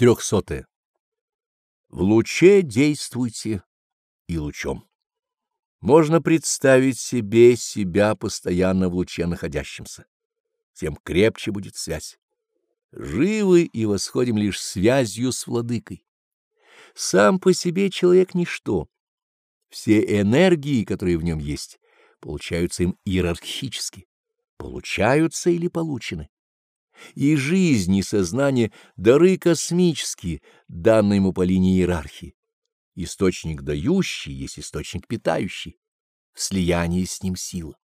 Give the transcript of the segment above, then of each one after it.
Трехсотое. В луче действуйте и лучом. Можно представить себе себя постоянно в луче находящимся. Тем крепче будет связь. Живы и восходим лишь связью с владыкой. Сам по себе человек — ничто. Все энергии, которые в нем есть, получаются им иерархически, получаются или получены и жизнь, и сознание — дары космические, данные ему по линии иерархии. Источник дающий есть источник питающий, в слиянии с ним сила.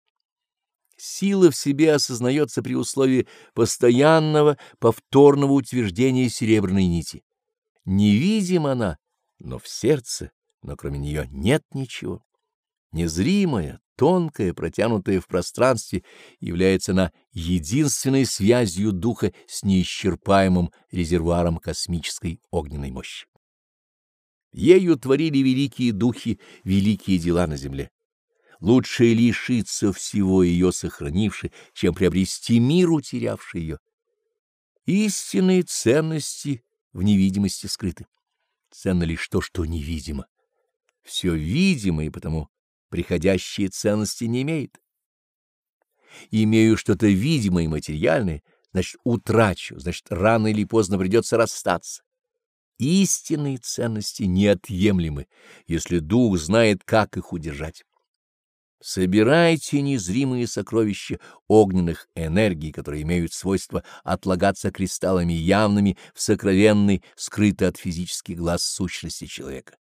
Сила в себе осознается при условии постоянного, повторного утверждения серебряной нити. Невидима она, но в сердце, но кроме нее нет ничего. Незримая, тонкая, протянутая в пространстве, является она единственной связью духа с неисчерпаемым резервуаром космической огненной мощи. Ею творили великие духи великие дела на земле. Лучше лишиться всего ее сохранивши, чем приобрести мир, утерявший ее. Истинные ценности в невидимости скрыты. Ценно лишь то, что невидимо. Все видимо, и потому приходящие ценности не имеет. Имею что-то видимое и материальное, значит, утрачу, значит, рано или поздно придется расстаться. Истинные ценности неотъемлемы, если дух знает, как их удержать. Собирайте незримые сокровища огненных энергий, которые имеют свойство отлагаться кристаллами явными в сокровенной, скрытой от физических глаз сущности человека.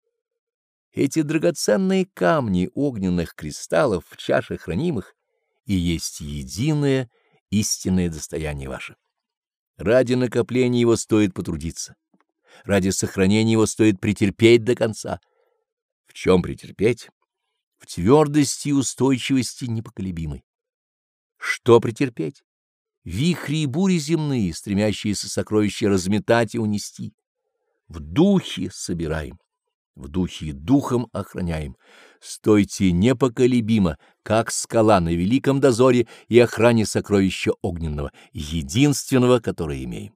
Эти драгоценные камни огненных кристаллов в чашах хранимых и есть единое истинное достояние ваше. Ради накопления его стоит потрудиться. Ради сохранения его стоит претерпеть до конца. В чем претерпеть? В твердости и устойчивости непоколебимой. Что претерпеть? Вихри и бури земные, стремящиеся сокровища разметать и унести. В духе собираем в духе и духом охраняем. Стойте непоколебимо, как скала на великом дозоре и охране сокровища огненного, единственного, которое имеем.